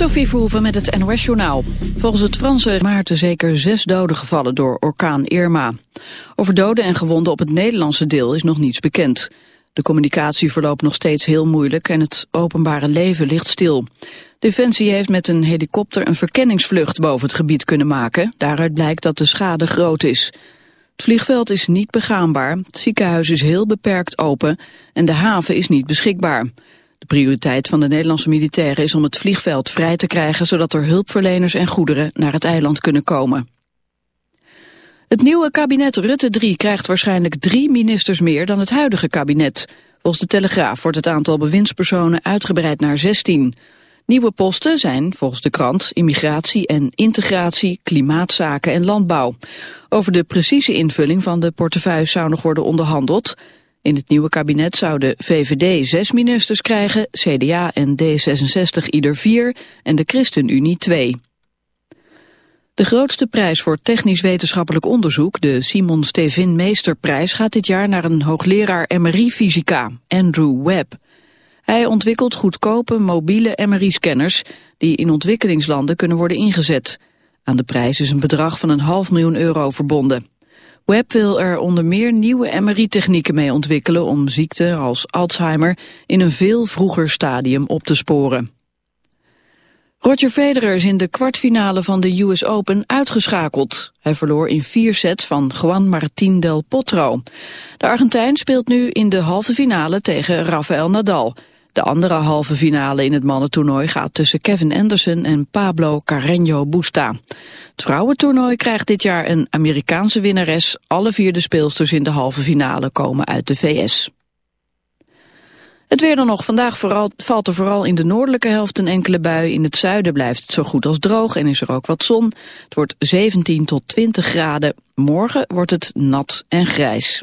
Sophie Verhoeven met het NOS-journaal. Volgens het Franse Maarten zeker zes doden gevallen door orkaan Irma. Over doden en gewonden op het Nederlandse deel is nog niets bekend. De communicatie verloopt nog steeds heel moeilijk en het openbare leven ligt stil. Defensie heeft met een helikopter een verkenningsvlucht boven het gebied kunnen maken. Daaruit blijkt dat de schade groot is. Het vliegveld is niet begaanbaar, het ziekenhuis is heel beperkt open en de haven is niet beschikbaar. Prioriteit van de Nederlandse militairen is om het vliegveld vrij te krijgen... zodat er hulpverleners en goederen naar het eiland kunnen komen. Het nieuwe kabinet Rutte 3 krijgt waarschijnlijk drie ministers meer dan het huidige kabinet. Volgens de Telegraaf wordt het aantal bewindspersonen uitgebreid naar 16. Nieuwe posten zijn, volgens de krant, immigratie en integratie, klimaatzaken en landbouw. Over de precieze invulling van de portefeuille zou nog worden onderhandeld. In het nieuwe kabinet zouden VVD zes ministers krijgen, CDA en D66 ieder vier en de ChristenUnie twee. De grootste prijs voor technisch-wetenschappelijk onderzoek, de Simon Stevin Meesterprijs, gaat dit jaar naar een hoogleraar MRI-fysica, Andrew Webb. Hij ontwikkelt goedkope mobiele MRI-scanners die in ontwikkelingslanden kunnen worden ingezet. Aan de prijs is een bedrag van een half miljoen euro verbonden. Webb wil er onder meer nieuwe MRI-technieken mee ontwikkelen om ziekten als Alzheimer in een veel vroeger stadium op te sporen. Roger Federer is in de kwartfinale van de US Open uitgeschakeld. Hij verloor in vier sets van Juan Martín del Potro. De Argentijn speelt nu in de halve finale tegen Rafael Nadal. De andere halve finale in het mannentoernooi gaat tussen Kevin Anderson en Pablo Carreño Busta. Het vrouwentoernooi krijgt dit jaar een Amerikaanse winnares. Alle vier de speelsters in de halve finale komen uit de VS. Het weer dan nog. Vandaag vooral, valt er vooral in de noordelijke helft een enkele bui. In het zuiden blijft het zo goed als droog en is er ook wat zon. Het wordt 17 tot 20 graden. Morgen wordt het nat en grijs.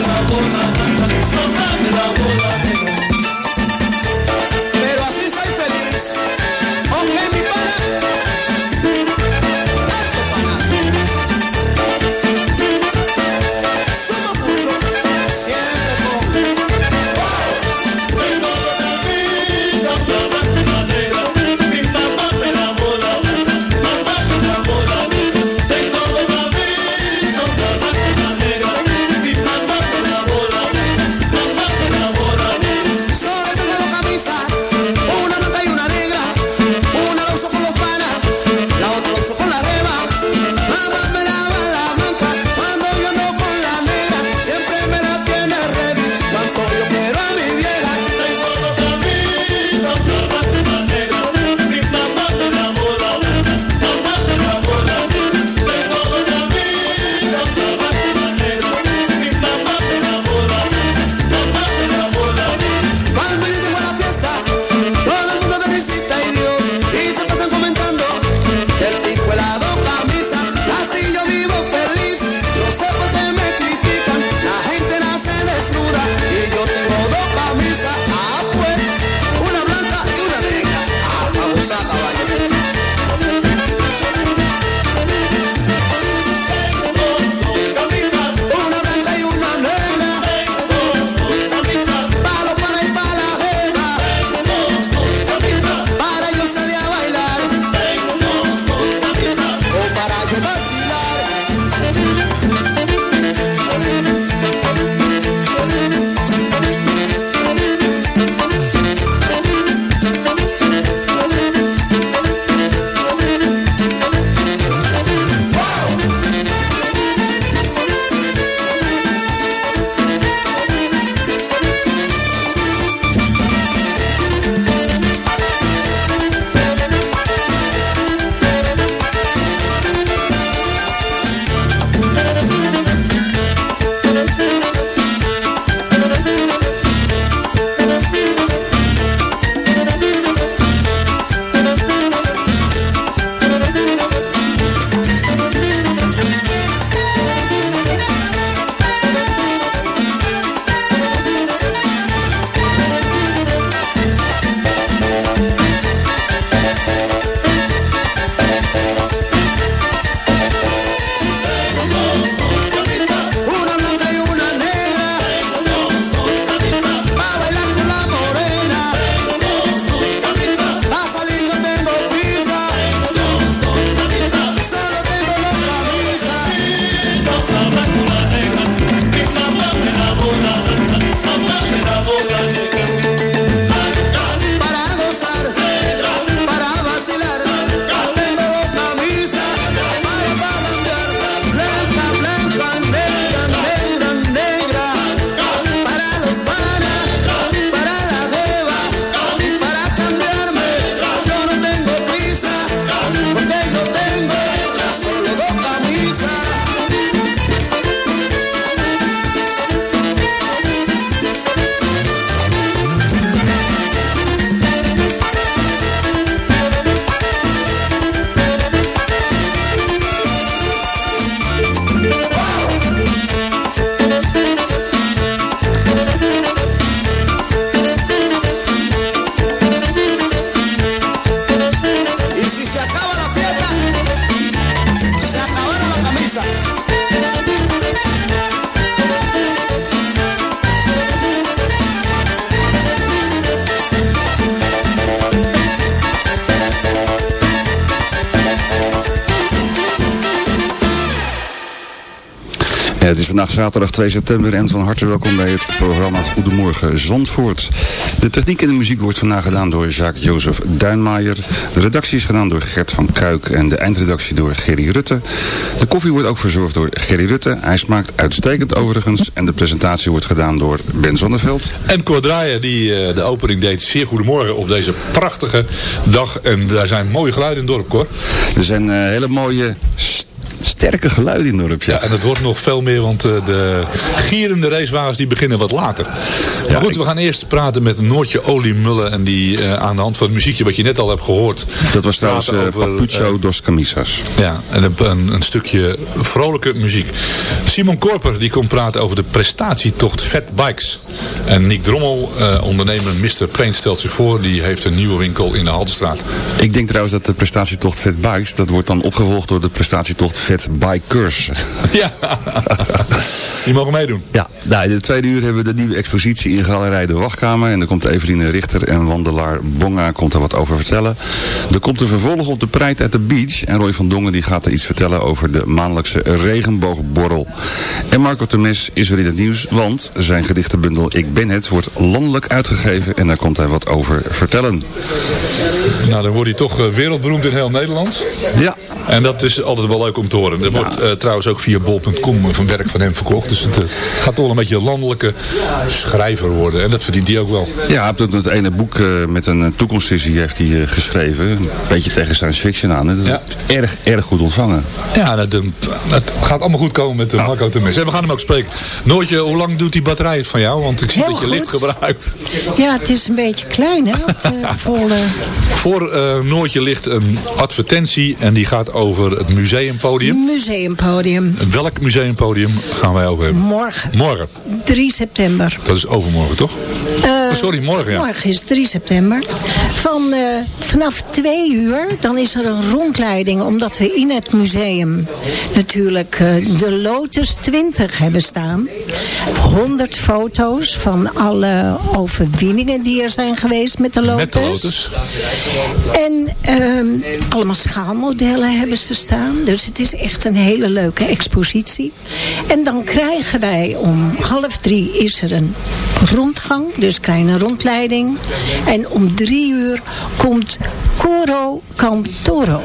la bola, sosame la bola, vandaag zaterdag 2 september en van harte welkom bij het programma Goedemorgen Zandvoort. De techniek en de muziek wordt vandaag gedaan door Jacques-Jozef Duinmaier. De redactie is gedaan door Gert van Kuik en de eindredactie door Gerry Rutte. De koffie wordt ook verzorgd door Gerry Rutte. Hij smaakt uitstekend overigens en de presentatie wordt gedaan door Ben Zonneveld. En Cor Draaier die eh, de opening deed. Zeer goedemorgen op deze prachtige dag. En daar zijn mooie geluiden in het dorp, Cor. Er zijn eh, hele mooie sterke geluiden in het dorp. Ja, en het wordt nog veel meer, want eh, de gierende racewagens die beginnen wat later. Maar Ja, goed, ik- we gaan eerst praten met Noortje Oliemullen. En die eh, aan de hand van het muziekje wat je net al hebt gehoord. Dat was trouwens eh, over, Papucho eh, dos Camisas. Ja, en een, een, stukje vrolijke muziek. Simon Korper die komt praten over de prestatietocht Fat Bikes. En Nick Drommel, ondernemer Mr. Paint, stelt zich voor. Die heeft een nieuwe winkel in de Haltestraat. Ik denk trouwens dat de prestatietocht Vet Bikes, dat wordt dan opgevolgd door de prestatietocht Vet Bikers. Ja, die mogen meedoen. Ja, nou, in de tweede uur hebben we de nieuwe expositie in Galerij de Wachtkamer. En daar komt Eveline Richter en wandelaar Bonga komt er wat over vertellen. Er komt een vervolg op de Pride at the Beach. En Roy van Dongen die gaat er iets vertellen over de maandelijkse regenboogborrel. En Marco Temes is weer in het nieuws, want zijn gedichtenbundel Ik Ben Het wordt landelijk uitgegeven. En daar komt hij wat over vertellen. Nou, dan wordt hij toch eh, wereldberoemd in heel Nederland. Ja, En dat is altijd wel leuk om te horen. Er wordt eh, trouwens ook via bol.com van werk van hem verkocht. Dus het eh, gaat toch wel een beetje landelijke schrijver worden. En dat verdient hij ook wel. Ja, hij heeft ook het ene boek eh, met een toekomstvisie heeft hij, eh, geschreven. Een beetje tegen science fiction aan. hè. Dat is Ja. erg, erg goed ontvangen. Ja, dat, eh, dat gaat allemaal goed komen met uh, Marco Temes. En we gaan hem ook spreken. Noortje, hoe lang doet die batterij het van jou? Want ik zie Heel dat je licht gebruikt. Ja, het is een beetje klein, hè, de. Voor eh, Noortje ligt een advertentie. En die gaat over het museumpodium. Museumpodium. Welk museumpodium gaan wij over hebben? Morgen, Morgen. 3 september. Dat is overmorgen, toch? Eh, Oh, sorry, morgen, ja. Morgen is 3 september. Van, eh, vanaf 2 uur, dan is er een rondleiding. Omdat we in het museum natuurlijk eh, de Lotus 20 hebben staan. 100 foto's van alle overwinningen die er zijn geweest met de Lotus. Met de Lotus. En ehm, allemaal schaalmodellen hebben ze staan. Dus het is echt een hele leuke expositie. En dan krijgen wij om half drie is er een rondgang. Dus een rondleiding. En om drie uur komt Coro Cantoro.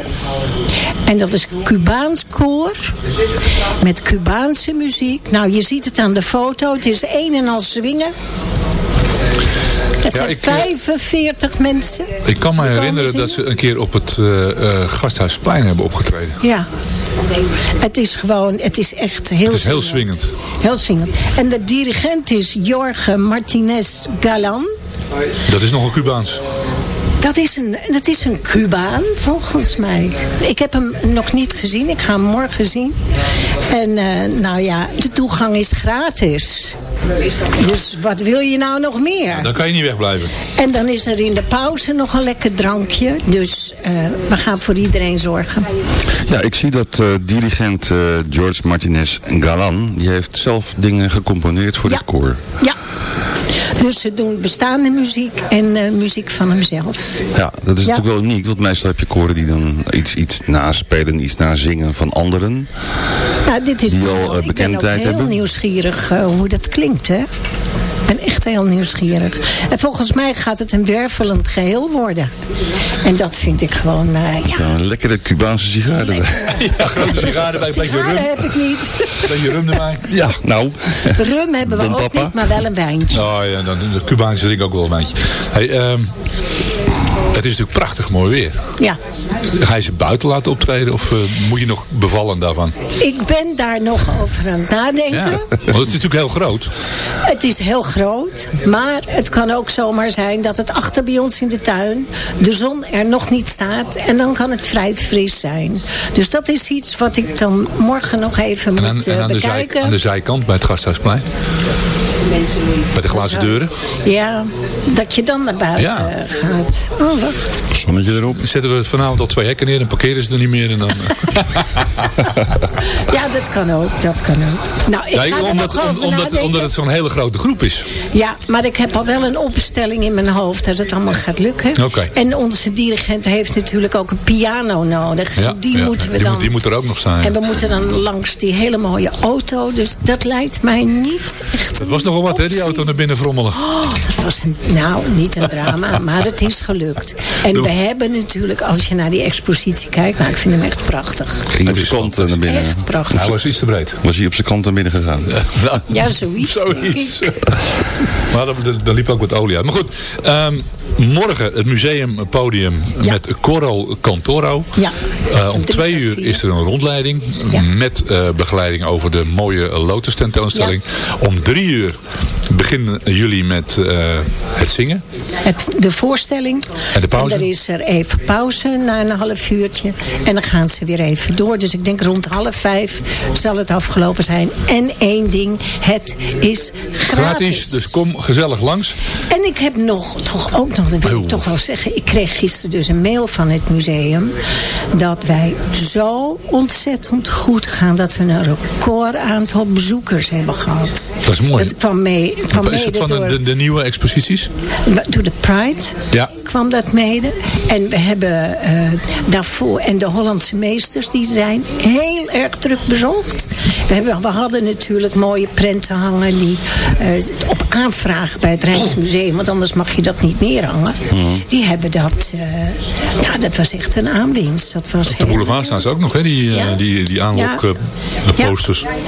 En dat is Cubaans koor. Met Cubaanse muziek. Nou, je ziet het aan de foto. Het is een en al zwingen. Het Ja, zijn ik, eh, 45 mensen. Ik kan me herinneren dat ze een keer op het eh, eh, Gasthuisplein hebben opgetreden. Ja. Het is gewoon, het is echt heel Het is heel swingend. Heel swingend. En de dirigent is Jorge Martinez Galan. Dat is nogal Cubaans. Dat is, een, dat is een Cubaan, volgens mij. Ik heb hem nog niet gezien. Ik ga hem morgen zien. En eh, nou ja, de toegang is gratis. Dus wat wil je nou nog meer? Dan kan je niet wegblijven. En dan is er in de pauze nog een lekker drankje. Dus eh, we gaan voor iedereen zorgen. Ja, ik zie dat eh, dirigent eh, George Martinez Galan, die heeft zelf dingen gecomponeerd voor Ja. dit koor. Ja. Dus ze doen bestaande muziek en eh, muziek van hemzelf. Ja, dat is Ja. natuurlijk wel uniek, want meestal heb je koren die dan iets, iets naspelen, iets nazingen van anderen. Nou, dit is Die al, wel- eh, ik ben ook bekendheid heel hebben. nieuwsgierig hoe dat klinkt, hè? Ik ben echt heel nieuwsgierig. En volgens mij gaat het een wervelend geheel worden. En dat vind ik gewoon, eh, ja. Een lekkere Cubaanse sigaar erbij. Ja, grote sigaren bij een beetje Sigaren rum. heb ik niet. Een beetje rum erbij. Ja, nou. Rum hebben we Don ook Papa. niet, maar wel een wijntje. Oh ja, dan de Cubaanse drink ook wel een. Hey, ehm, het is natuurlijk prachtig mooi weer. Ja. Ga je ze buiten laten optreden of eh, moet je nog bevallen daarvan? Ik ben daar nog over aan het nadenken. Ja, want het is natuurlijk heel groot. Het is heel groot, maar het kan ook zomaar zijn dat het achter bij ons in de tuin de zon er nog niet staat en dan kan het vrij fris zijn. Dus dat is iets wat ik dan morgen nog even En moet aan, eh, en aan, de, zij, bekijken. aan de zijkant bij het Gasthuisplein. Met de glazen deuren. Ja, dat je dan naar buiten Ja. gaat. Oh, wacht. Zonnetje erop. Zetten we vanavond al twee hekken neer en parkeren ze er niet meer. En dan, Ja, dat kan ook. Dat kan ook. Nou, ik ga omdat, nog om- omdat, nadenken. omdat het zo'n hele grote groep is. Ja, maar ik heb al wel een opstelling in mijn hoofd dat het allemaal gaat lukken. En onze dirigent heeft natuurlijk ook een piano nodig. Ja, die ja, moeten we die dan... moet- die moet er ook nog ja. En we moeten dan langs die hele mooie auto. Dus dat lijkt mij niet echt Het was nogal wat, hè, die auto naar binnen frommelen. Oh, dat was een, nou, niet een drama, maar het is gelukt. En Doe. we hebben natuurlijk, als je naar die expositie kijkt, nou, ik vind hem echt prachtig. Ging op zijn kant naar binnen. Echt prachtig. Nou, was iets te breed. Was hij op zijn kant naar binnen gegaan? Ja, zoiets. Zoiets. denk ik. maar daar, daar liep ook wat olie uit. Maar goed, ehm, morgen het museumpodium Ja. met Coro Cantoro. Ja. Eh, om twee uur is er een rondleiding Ja. met eh, begeleiding over de mooie Lotus tentoonstelling. Om drie uur beginnen jullie met eh, het zingen. Het, de voorstelling. En de pauze? er is er even pauze na een half uurtje. En dan gaan ze weer even door. Dus ik denk rond half vijf zal het afgelopen zijn. En één ding, het is gratis. Gratis, dus kom gezellig langs. En ik heb nog, toch ook nog, dat wil Oh. ik toch wel zeggen. Ik kreeg gisteren dus een mail van het museum. Dat wij zo ontzettend goed gaan. Dat we een record aantal bezoekers hebben gehad. Dat is mooi. Het kwam mee. Kwam Is het van de, door- de, de nieuwe exposities? door de Pride Ja. kwam dat mede. En we hebben eh, daarvoor, en de Hollandse meesters, die zijn heel erg druk bezocht. We, hebben, we hadden natuurlijk mooie prenten hangen die eh, op aanvraag bij het Rijksmuseum, want anders mag je dat niet neerhangen. Die hebben dat, eh, ja, dat was echt een aanwinst. Dat was De boulevard staan ze ook nog, hè? Die, Ja. die, die aanlok Ja.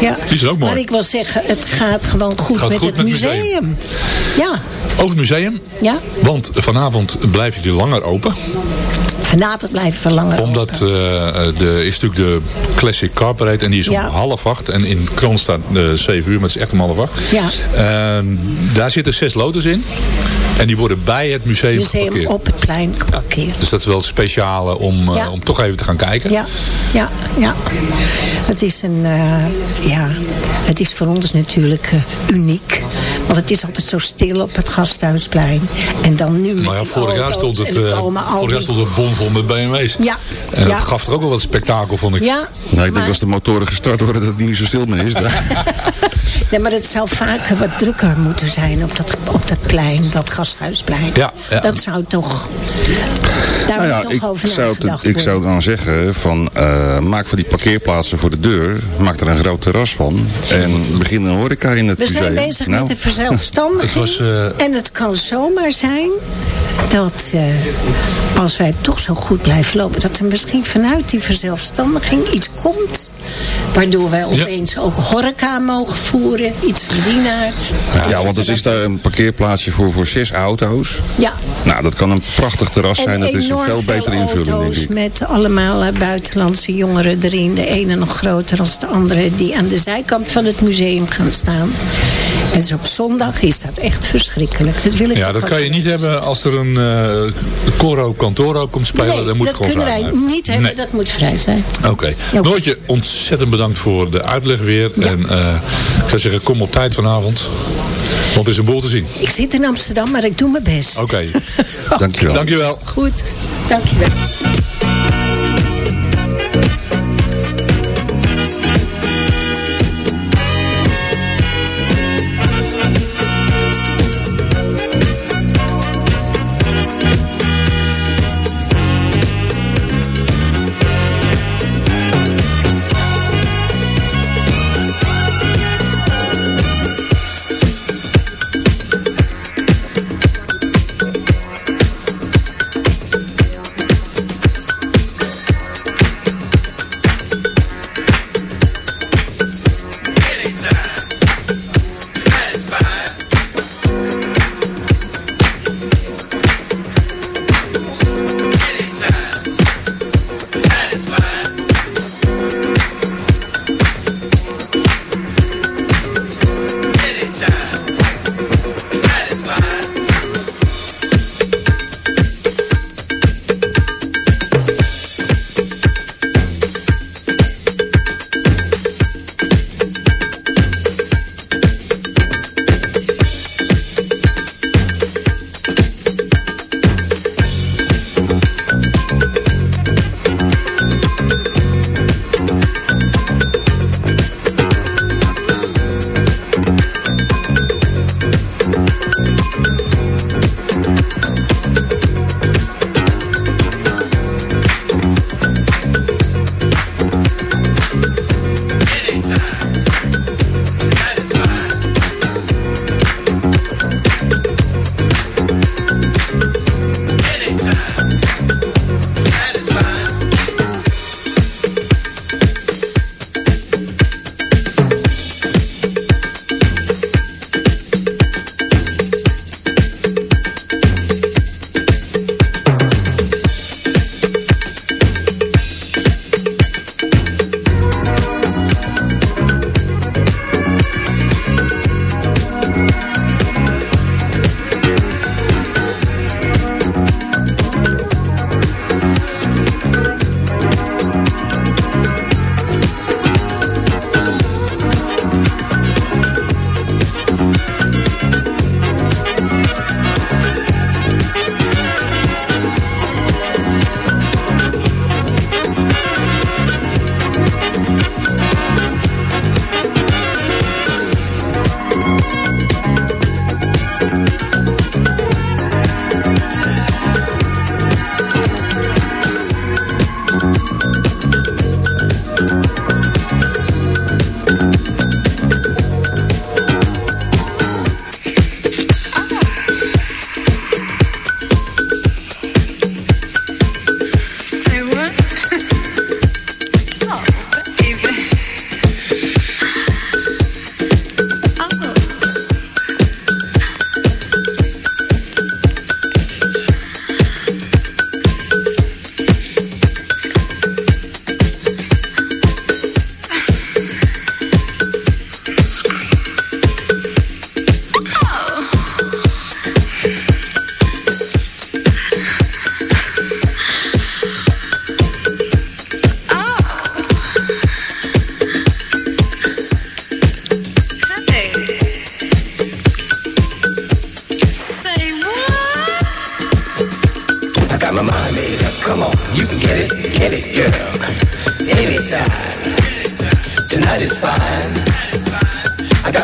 Ja. Die zijn ook mooi. Maar ik wil zeggen, het gaat gewoon goed Gaat met goed het met het museum. museum. Ja, Over het museum. ja. Want vanavond blijven jullie langer open. Vanavond blijven we langer Omdat eh, eh, de, is natuurlijk de Classic Car Parade. En die is Ja. om half acht. En in krant staat eh 7 uur. Maar het is echt om half acht. Ja. Ehm, daar zitten zes loten in. En die worden bij het museum, museum geparkeerd. op het plein geparkeerd. Dus dat is wel het speciale om, eh, Ja. om toch even te gaan kijken. Ja, ja, ja. Het is een, eh, ja, het is voor ons natuurlijk eh, uniek. Want het is altijd zo stil op het Gasthuisplein. En dan nu met Maar ja, die vorig jaar stond het, eh, vorig jaar stond het bomvol met BMW's. Ja, En dat ja. gaf toch ook wel wat spektakel, vond ik. Ja, Nou, ik denk als de motoren gestart worden dat het niet zo stil meer is. daar. nee, maar het zou vaker wat drukker moeten zijn op dat, op dat plein, dat Gasthuisplein. Ja, ja. Dat zou toch... Nou ja, ik zou, het- ik zou dan zeggen van eh, maak van die parkeerplaatsen voor de deur, maak er een groot terras van en begin een horeca in het We museum. zijn bezig Nou, met de verzelfstandiging. Was, eh, En het kan zomaar zijn dat eh, als wij toch zo goed blijven lopen... dat er misschien vanuit die verzelfstandiging iets komt... waardoor wij opeens ook horeca mogen voeren. Iets van die naart. Ja, want het is daar een parkeerplaatsje voor, voor zes auto's. Ja. Nou, dat kan een prachtig terras zijn. Dat is een veel betere invulling, denk auto's ik. met allemaal buitenlandse jongeren erin. De ene nog groter dan de andere. Die aan de zijkant van het museum gaan staan. Dus op zondag is dat echt verschrikkelijk. Dat wil ik Ja, dat ook kan je niet hebben als er een eh Coro Cantoro komt spelen. Nee, dan moet dat kunnen wij niet hebben. Nee. Dat moet vrij zijn. Oké. Ja. Noortje, ontzettend bedankt voor de uitleg weer. Ja. En eh, ik zou zeggen, kom op tijd vanavond. Want er is een boel te zien. Ik zit in Amsterdam, maar ik doe mijn best. Oké. Dankjewel. Dankjewel. Goed, dankjewel.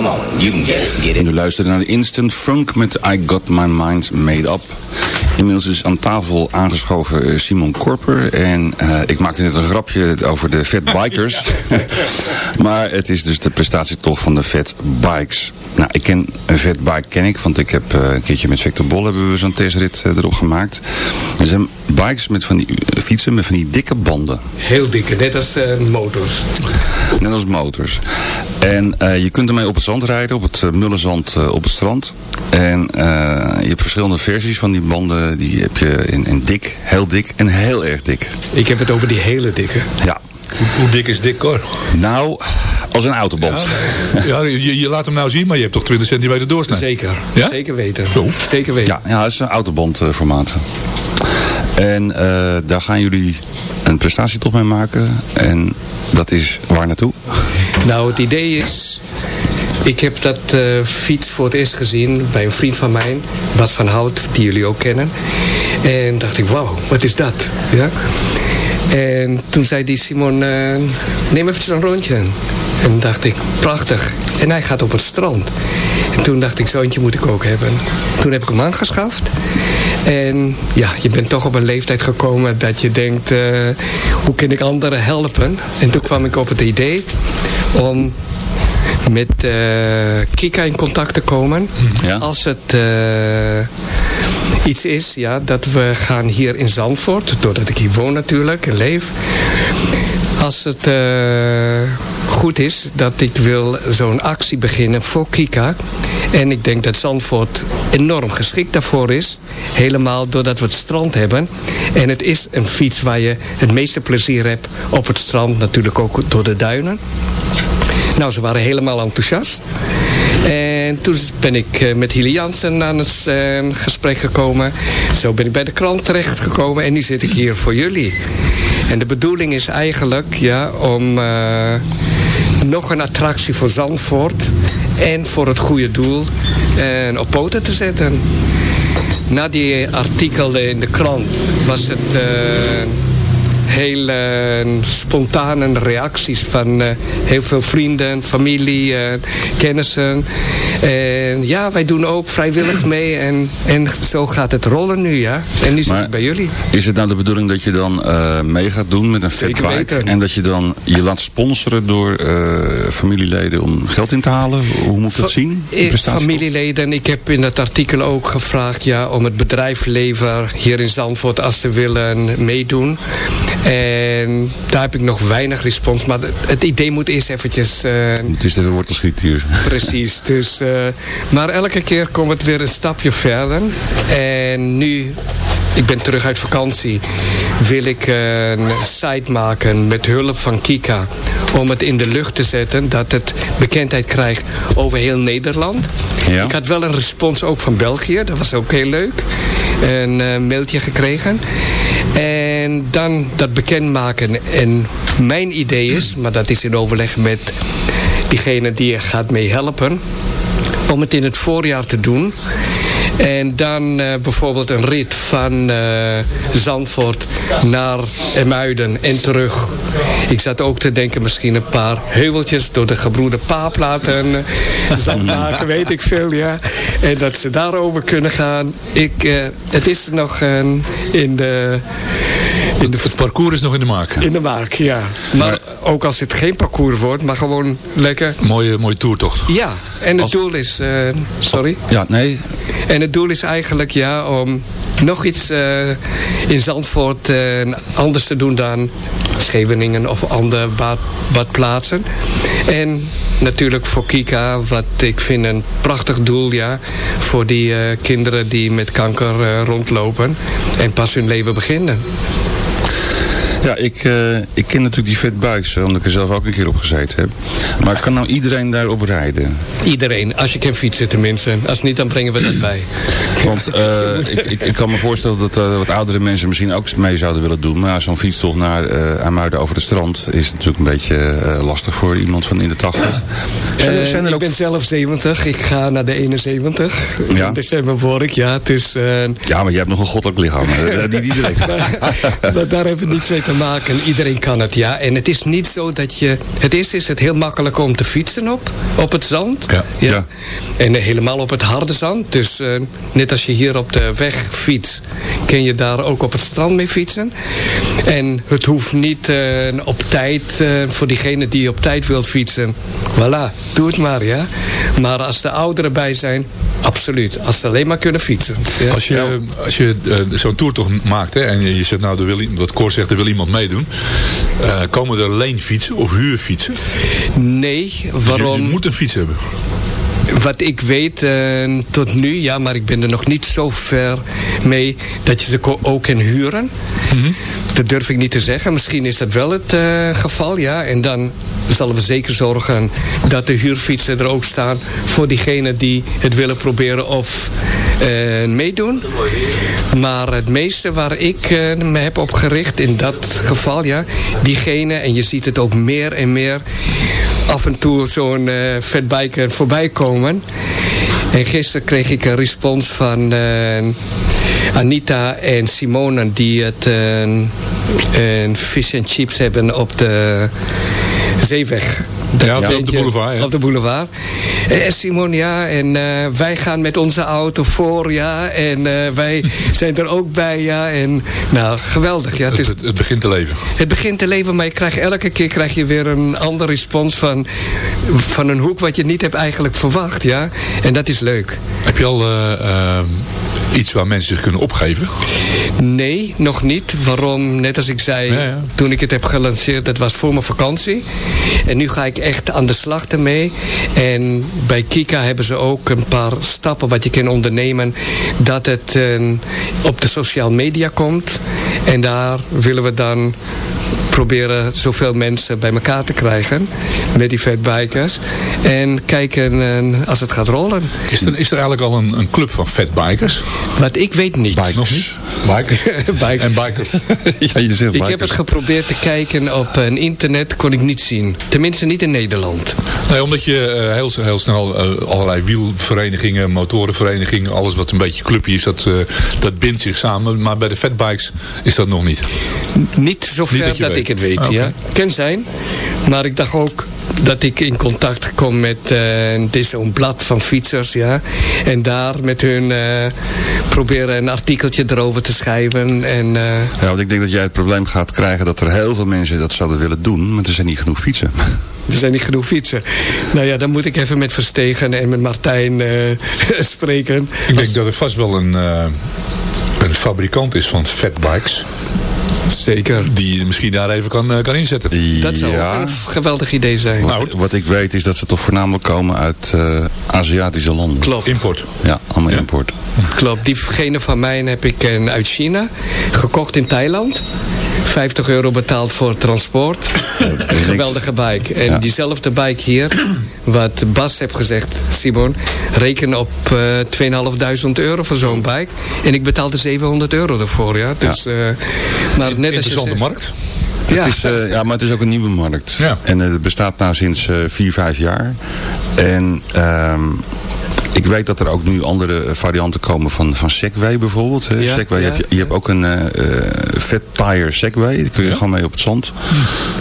Come on, you can get it, get it. U luistert naar de Instant Funk met I Got My Mind Made Up. Inmiddels is aan tafel aangeschoven eh, Simon Korper. En eh, ik maakte net een grapje over de Fat Bikers. maar het is dus de prestatietocht van de Fat Bikes. Nou, ik ken een Fat Bike, ken ik. Want ik heb eh, een keertje met Victor Bol hebben we zo'n testrit erop gemaakt. Er zijn bikes met van die fietsen met van die dikke banden. Heel dikke, net als motors. Net als motors. En eh, je kunt ermee op het zand rijden, op het uh, mullenzand eh, op het strand. En eh, je hebt verschillende versies van die banden. Die heb je in, in dik, heel dik en heel erg dik. Ik heb het over die hele dikke. Ja. Hoe, hoe dik is dik, Cor? Nou, als een autoband. Ja, je, je laat hem nou zien, maar je hebt toch 20 centimeter doorsnee? Zeker, Ja? zeker weten. Zo. Zeker weten. Ja, ja, het is een autobandformaat. En eh, daar gaan jullie een prestatietocht mee maken. En dat is waar naartoe? Nou, het idee is... Ik heb dat eh, fiets voor het eerst gezien bij een vriend van mij, Bas van Hout, die jullie ook kennen. En dacht ik, wauw, wat is dat? Ja? En toen zei die Simon, eh, neem even een rondje. En dacht ik, prachtig. En hij gaat op het strand. En toen dacht ik, zoontje moet ik ook hebben. Toen heb ik hem aangeschaft. En ja, je bent toch op een leeftijd gekomen dat je denkt, eh, hoe kan ik anderen helpen? En toen kwam ik op het idee om met eh, Kika in contact te komen. Ja. Als het eh, iets is, ja, dat we gaan hier in Zandvoort, doordat ik hier woon natuurlijk en leef. Als het eh, goed is dat ik wil zo'n actie beginnen voor Kika. En ik denk dat Zandvoort enorm geschikt daarvoor is. Helemaal doordat we het strand hebben. En het is een fiets waar je het meeste plezier hebt op het strand. Natuurlijk ook door de duinen. Nou, ze waren helemaal enthousiast. En toen ben ik eh, met Hilly Jansen aan het eh, gesprek gekomen. Zo ben ik bij de krant terechtgekomen en nu zit ik hier voor jullie. En de bedoeling is eigenlijk ja, om eh, nog een attractie voor Zandvoort... en voor het goede doel eh, op poten te zetten. Na die artikel in de krant was het... heel eh, spontane reacties van eh, heel veel vrienden, familie, eh, kennissen. En ja, wij doen ook vrijwillig mee en, en zo gaat het rollen nu, ja. En nu zit Maar- ik bij jullie. Is het nou de bedoeling dat je dan eh, mee gaat doen met een fatbike? weten. En dat je dan je laat sponsoren door familieleden om geld in te halen? Hoe moet ik dat zien? Familieleden, ik heb in dat artikel ook gevraagd ja, om het bedrijfsleven hier in Zandvoort als ze willen meedoen. En daar heb ik nog weinig respons. Maar het, idee moet eerst eventjes eh, Het is de wortelschiet hier. Precies, dus, eh, maar elke keer komt het weer een stapje verder. En nu, ik ben terug uit vakantie, wil ik een site maken met hulp van Kika. Om het in de lucht te zetten, dat het bekendheid krijgt over heel Nederland. Ja. Ik had wel een respons ook van België, dat was ook heel leuk. Een eh, mailtje gekregen. En dan dat bekendmaken. En mijn idee is, maar dat is in overleg met diegene die er gaat mee helpen. Om het in het voorjaar te doen. En dan eh, bijvoorbeeld een rit van eh, Zandvoort naar Emuiden en terug. Ik zat ook te denken misschien een paar heuveltjes door de gebroede paap laten eh, zand maken, weet ik veel, ja. En dat ze daarover kunnen gaan. Ik, het is nog in de In de, het parcours is nog in de maak. In de maak, ja. Maar, ook als het geen parcours wordt, maar gewoon lekker. Mooie, mooie toertocht. Ja, en het doel is... sorry? Ja, nee. En het doel is eigenlijk ja, om nog iets eh, in Zandvoort eh, anders te doen dan Scheveningen of andere bad, badplaatsen. En natuurlijk voor Kika, wat ik vind een prachtig doel, ja. Voor die eh, kinderen die met kanker rondlopen en pas hun leven beginnen. Ja, ik, eh, ik ken natuurlijk die Fat Bikes, omdat ik er zelf ook een keer op gezeten heb. Maar kan nou iedereen daarop rijden? Iedereen, als je kan fietsen tenminste. Als niet, dan brengen we dat bij. Want eh, ik, ik, ik kan me voorstellen dat eh, wat oudere mensen misschien ook mee zouden willen doen. Maar zo'n fietstocht naar uh, Amuiden over de strand is natuurlijk een beetje lastig voor iemand van in de 80. Zijn Eh, zijn er ik ben zelf 70, ik ga naar de 71. Ja. In december word ik, ja. Het is, eh, Ja, maar je hebt nog een goddelijk lichaam. Eh, niet iedereen. Maar daar heeft het niets mee te maken. Iedereen kan het, ja. En het is niet zo dat je... Het eerste is het heel makkelijk om te fietsen op, op het zand. Ja. Ja. En helemaal op het harde zand. Dus net als je hier op de weg fietst... kun je daar ook op het strand mee fietsen. En het hoeft niet op tijd... voor diegene die op tijd wil fietsen. Voilà, doe het maar, ja. Maar als de ouderen bij zijn... Absoluut, als ze alleen maar kunnen fietsen. Ja. Als je, als je eh, zo'n toertocht maakt hè, en je, zegt nou, er wil, wat Cor zegt, er wil iemand meedoen. eh, komen er leenfietsen of huurfietsen? Nee, waarom? Je, je moet een fiets hebben. Wat ik weet eh, tot nu, ja, maar ik ben er nog niet zo ver mee dat je ze ook kan huren. Dat durf ik niet te zeggen. Misschien is dat wel het eh, geval, ja. En dan zullen we zeker zorgen dat de huurfietsen er ook staan voor diegenen die het willen proberen of eh, meedoen. Maar het meeste waar ik me heb op gericht in dat geval, ja, diegene, en je ziet het ook meer en meer af en toe zo'n eh fatbiker voorbij komen. En gisteren kreeg ik een respons van eh, Anita en Simone... die het eh, een fish and chips hebben op de zeeweg. Dat Ja, op de- boulevard, ja. Op de boulevard. Eh, Simon, ja, en eh, wij gaan met onze auto voor, ja. En eh, wij zijn er ook bij, ja. En nou, geweldig, ja. Het Het, is het, het begint te leven. het begint te leven, maar je krijgt, elke keer krijg je weer een ander respons van, van een hoek wat je niet hebt eigenlijk verwacht. Ja? En dat is leuk. Heb je al eh, iets waar mensen zich kunnen opgeven? Nee, nog niet. Waarom? Net als ik zei, Ja, ja. toen ik het heb gelanceerd, dat was voor mijn vakantie. En nu ga ik echt aan de slag ermee. En bij Kika hebben ze ook een paar stappen wat je kan ondernemen. Dat het eh, op de social media komt. En daar willen we dan proberen zoveel mensen bij elkaar te krijgen. Met die fatbikers. En kijken eh, als het gaat rollen. Is er, is er eigenlijk al een, een club van fatbikers? Wat ik weet niet. Nog niet? Bikers. Bikers. En bikers. ja, je zegt Ik heb bikers. het geprobeerd te kijken op een internet, kon ik niet zien. Tenminste niet in Nederland. Nee, omdat je eh, heel, heel snel eh, allerlei wielverenigingen, motorenverenigingen, alles wat een beetje clubje is, dat, eh, dat bindt zich samen. Maar bij de fatbikes is dat nog niet. Niet zover Niet dat, ik het weet, Ah, ja. Kan zijn. Maar ik dacht ook dat ik in contact kom met eh is zo'n blad van fietsers, ja. En daar met hun eh, proberen een artikeltje erover te schrijven. En, eh, Ja, want ik denk dat jij het probleem gaat krijgen dat er heel veel mensen dat zouden willen doen, maar er zijn niet genoeg fietsen. Er zijn niet genoeg fietsen. Nou ja, dan moet ik even met Verstegen en met Martijn eh, spreken. Ik denk dat er vast wel een, eh, een fabrikant is van fatbikes. Zeker. Die misschien daar even kan, eh, kan inzetten. Dat zou ja. een geweldig idee zijn. Nou, Wat, wat ik weet is dat ze toch voornamelijk komen uit eh, Aziatische landen. Klopt. Import. Ja, allemaal import. Klopt, diegene van mij heb ik eh, uit China gekocht in Thailand. 50 euro betaald voor transport. Een geweldige bike. En Ja. diezelfde bike hier, wat Bas heeft gezegd, Simon, reken op eh 2.500 euro voor zo'n bike. En ik betaalde 700 euro ervoor, ja. Dus, eh, maar net Interessante markt. Ja. Het is, eh, ja, maar het is ook een nieuwe markt. Ja. En eh, het bestaat nou sinds eh, vier, vijf jaar. En ehm, ik weet dat er ook nu andere eh, varianten komen van, van Segway bijvoorbeeld. Hè. Ja, Segway, ja. Heb je, je hebt ook een eh eh, Fat Tire Segway. Daar kun je gewoon mee op het zand.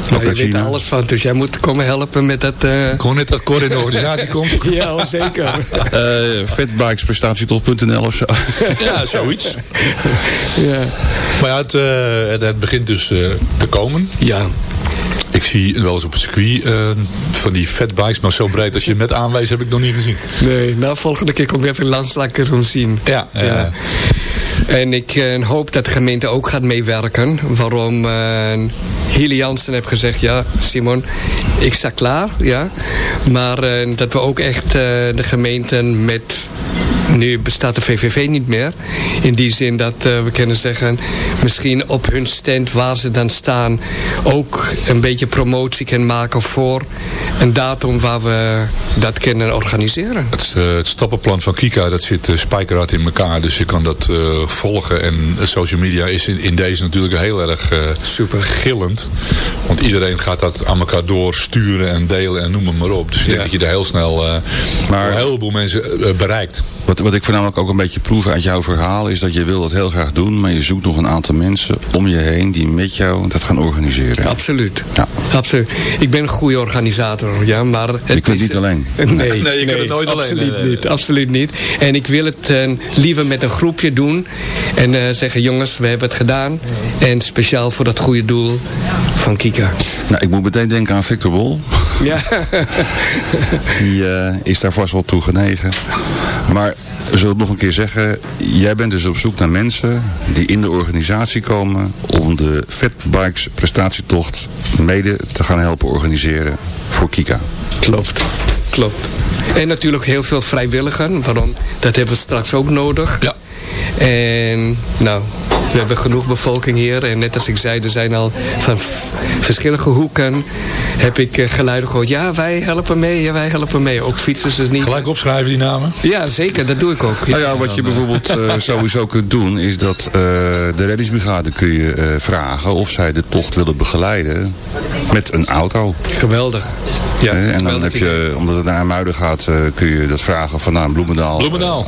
Nou, Ook je weet er alles van, dus jij moet komen helpen met dat... eh, Gewoon net dat Cor in de organisatie komt. Ja, oh, zeker. Eh fatbikesprestatietop.nl of zo. Ja, zoiets. ja. Maar ja, het, eh, het, het begint dus eh, te komen. ja. Ik zie wel eens op het circuit eh, van die fatbikes, maar zo breed als je hem net aanwijst heb ik nog niet gezien. Nee, nou volgende keer kom ik even landslakken zien. Ja, Ja. En ik eh, hoop dat de gemeente ook gaat meewerken. Waarom uh, Heli Jansen heeft gezegd, ja Simon, ik sta klaar. Ja. Maar eh, dat we ook echt eh, de gemeenten met... Nu bestaat de VVV niet meer. In die zin dat eh, we kunnen zeggen... misschien op hun stand waar ze dan staan... ook een beetje promotie kunnen maken voor een datum waar we dat kunnen organiseren. Het, eh, het stappenplan van Kika, dat zit uh, spijkerhard in elkaar. Dus je kan dat eh, volgen. En social media is in, in deze natuurlijk heel erg eh, Super. gillend. Want iedereen gaat dat aan elkaar doorsturen en delen en noem het maar op. Dus ik denk Ja. dat je er heel snel eh Maar- een heleboel mensen bereikt. Wat, wat ik voornamelijk ook een beetje proef uit jouw verhaal is dat je wil dat heel graag doen, maar je zoekt nog een aantal mensen om je heen die met jou dat gaan organiseren. Absoluut. Ja. Absoluut. Ik ben een goede organisator, ja, maar... Het Je kunt is- niet alleen. Nee, Nee, je kunt het nooit alleen. absoluut nee, niet. Absoluut niet. En ik wil het eh, liever met een groepje doen. En eh, zeggen, jongens, we hebben het gedaan. En speciaal voor dat goede doel van Kika. Nou, ik moet meteen denken aan Victor Bol. Ja. Die eh, is daar vast wel toe genegen. Maar we zullen het nog een keer zeggen. Jij bent dus op zoek naar mensen die in de organisatie komen om de Fatbikes prestatietocht mede te gaan helpen organiseren voor Kika. Klopt. Klopt. En natuurlijk heel veel vrijwilligen. Waarom? Dat hebben we straks ook nodig. Ja. En nou, we hebben genoeg bevolking hier. En net als ik zei, er zijn al van verschillende hoeken... heb ik eh, geluiden gehoord. Ja, wij helpen mee, ja, wij helpen mee. Ook fietsers dus niet. Gelijk opschrijven die namen. Ja, zeker. Dat doe ik ook. Nou ja, wat je bijvoorbeeld eh, sowieso kunt doen is dat eh, de reddingsbrigade kun je eh, vragen of zij de tocht willen begeleiden met een auto. Geweldig. Ja, en dan heb je, omdat het naar Muiden gaat, eh, kun je dat vragen van nou, Bloemendaal. Bloemendaal.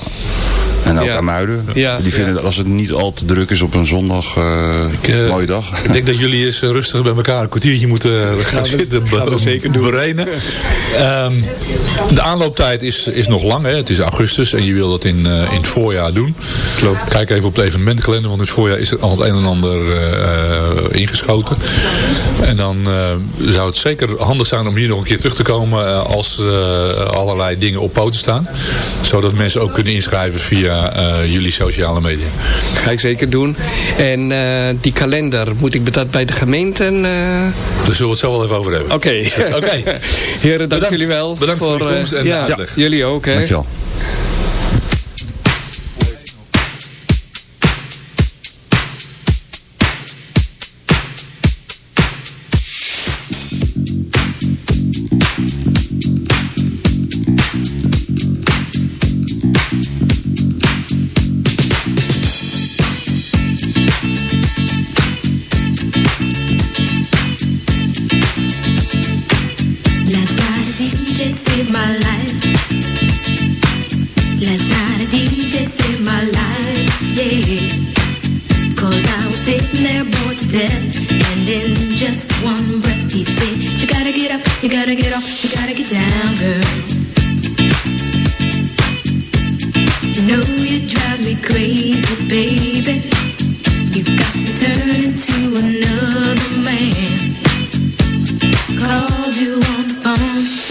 En ook Ja. aan Muiden. Ja, Die vinden dat als het niet al te druk is op een zondag, eh eh, mooie dag. Ik denk dat jullie eens eh, rustig bij elkaar een kwartiertje moeten gaan zitten gaan we be- zeker doen. berenen. Ehm, de aanlooptijd is, is nog lang. Hè? Het is augustus en je wil dat in, eh, in het voorjaar doen. Klopt. Kijk even op de evenementkalender, want in het voorjaar is er al het een en ander ingeschoten. En dan eh, zou het zeker handig zijn om hier nog een keer terug te komen als eh, allerlei dingen op poten staan. Zodat mensen ook kunnen inschrijven via eh, jullie sociale media. Ga ik zeker doen. En eh, die kalender, moet ik dat bij de gemeenten... eh, Daar zullen we het zo wel even over hebben. Oké. Oké. Heren, dank Bedankt. jullie wel. Bedankt voor de komst en de ja, uitleg. Jullie ook, hè. Dankjewel. DJ saved my life. Last night DJ saved my life, yeah. Cause I was sitting there bored to death. And in just one breath he said, You gotta get up, you gotta get off, you gotta get down, girl. You know you drive me crazy, baby. You've got me turning to another man. Called you on the phone,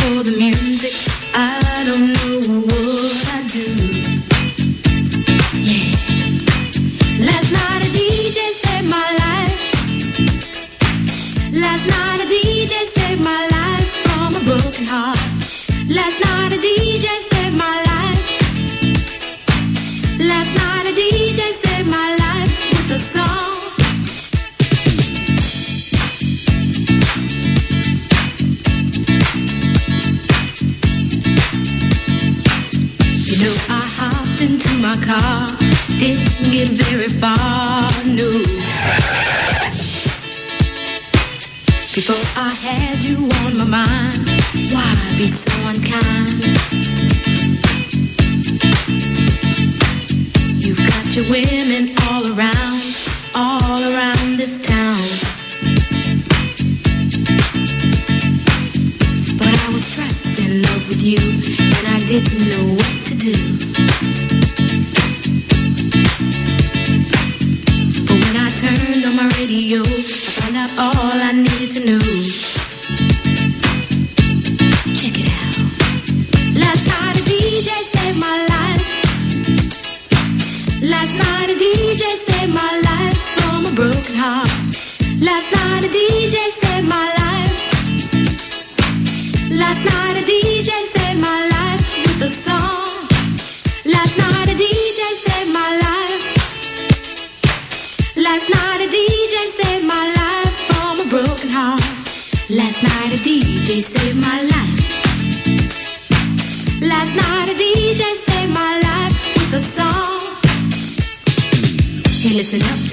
radio, I found out all I needed to know.